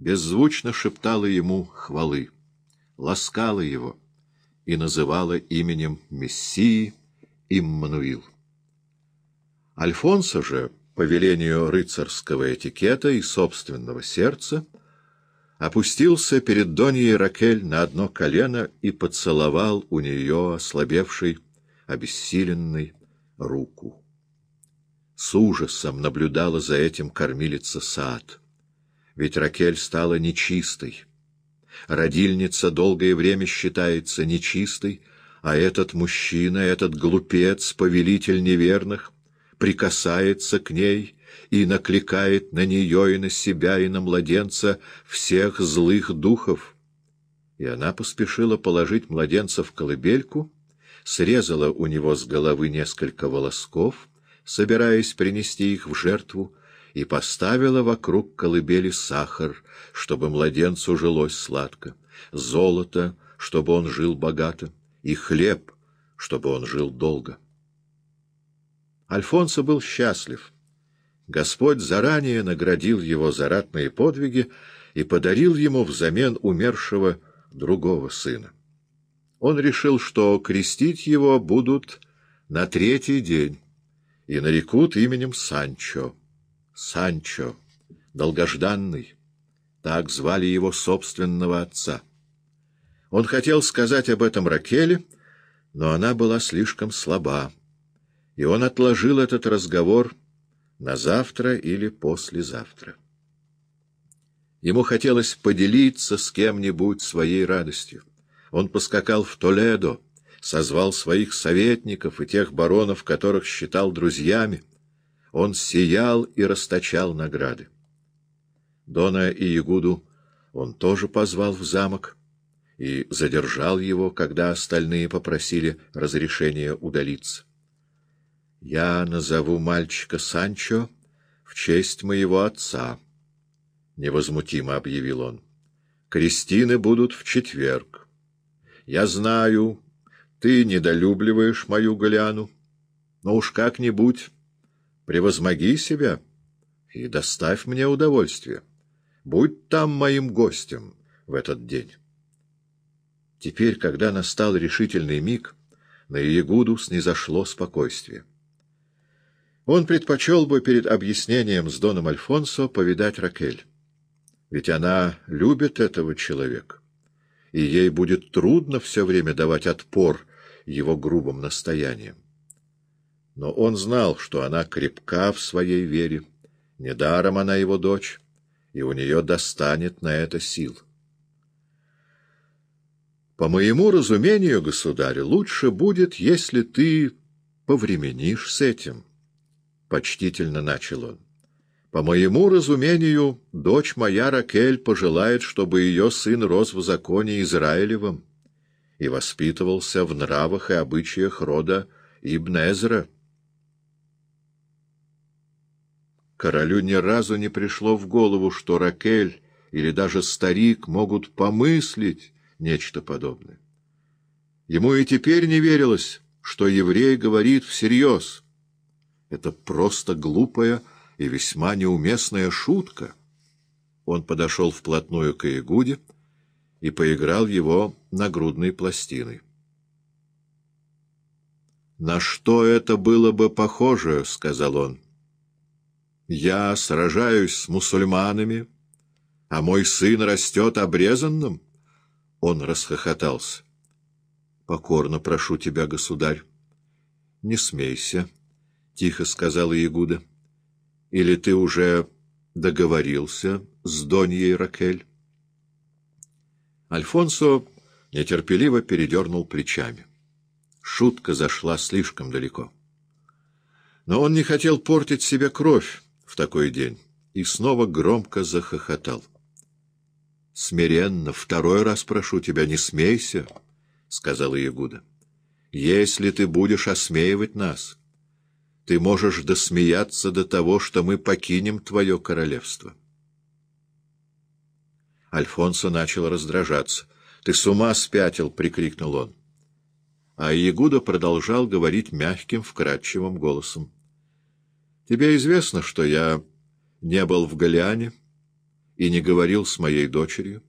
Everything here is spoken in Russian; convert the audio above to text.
беззвучно шептала ему хвалы, ласкала его и называла именем Мессии Иммануил. Альфонсо же, по велению рыцарского этикета и собственного сердца, опустился перед Доньей Ракель на одно колено и поцеловал у нее ослабевший, обессиленный руку. С ужасом наблюдала за этим кормилица Саад. Ведь Ракель стала нечистой. Родильница долгое время считается нечистой, а этот мужчина, этот глупец, повелитель неверных, прикасается к ней и накликает на нее и на себя и на младенца всех злых духов. И она поспешила положить младенца в колыбельку, срезала у него с головы несколько волосков, собираясь принести их в жертву, и поставила вокруг колыбели сахар, чтобы младенцу жилось сладко, золото, чтобы он жил богато, и хлеб, чтобы он жил долго. Альфонсо был счастлив. Господь заранее наградил его за ратные подвиги и подарил ему взамен умершего другого сына. Он решил, что крестить его будут на третий день и нарекут именем Санчо. Санчо, долгожданный, так звали его собственного отца. Он хотел сказать об этом Ракеле, но она была слишком слаба, и он отложил этот разговор на завтра или послезавтра. Ему хотелось поделиться с кем-нибудь своей радостью. Он поскакал в Толедо, созвал своих советников и тех баронов, которых считал друзьями. Он сиял и расточал награды. Дона и Ягуду он тоже позвал в замок и задержал его, когда остальные попросили разрешения удалиться. «Я назову мальчика Санчо в честь моего отца», — невозмутимо объявил он. «Крестины будут в четверг. Я знаю, ты недолюбливаешь мою Голиану, но уж как-нибудь превозмоги себя и доставь мне удовольствие. Будь там моим гостем в этот день». Теперь, когда настал решительный миг, на Иегуду снизошло спокойствие. Он предпочел бы перед объяснением с Доном Альфонсо повидать Ракель. Ведь она любит этого человека, и ей будет трудно все время давать отпор его грубым настояниям. Но он знал, что она крепка в своей вере, недаром она его дочь, и у нее достанет на это сил. По моему разумению, государь, лучше будет, если ты повременишь с этим —— почтительно начал он. «По моему разумению, дочь моя Ракель пожелает, чтобы ее сын рос в законе Израилевом и воспитывался в нравах и обычаях рода Ибн Эзра». Королю ни разу не пришло в голову, что Ракель или даже старик могут помыслить нечто подобное. Ему и теперь не верилось, что еврей говорит всерьез — это просто глупая и весьма неуместная шутка. Он подошел вплотную к Иегуде и поиграл его нагрудной пластиной. «На что это было бы похоже?» — сказал он. «Я сражаюсь с мусульманами, а мой сын растет обрезанным?» Он расхохотался. «Покорно прошу тебя, государь, не смейся». — тихо сказала Ягуда. — Или ты уже договорился с Доньей Ракель? Альфонсо нетерпеливо передернул плечами. Шутка зашла слишком далеко. Но он не хотел портить себе кровь в такой день и снова громко захохотал. — Смиренно, второй раз прошу тебя, не смейся, — сказала Ягуда. — Если ты будешь осмеивать нас... Ты можешь досмеяться до того, что мы покинем твое королевство. Альфонсо начал раздражаться. — Ты с ума спятил! — прикрикнул он. А Ягуда продолжал говорить мягким, вкрадчивым голосом. — Тебе известно, что я не был в Голиане и не говорил с моей дочерью?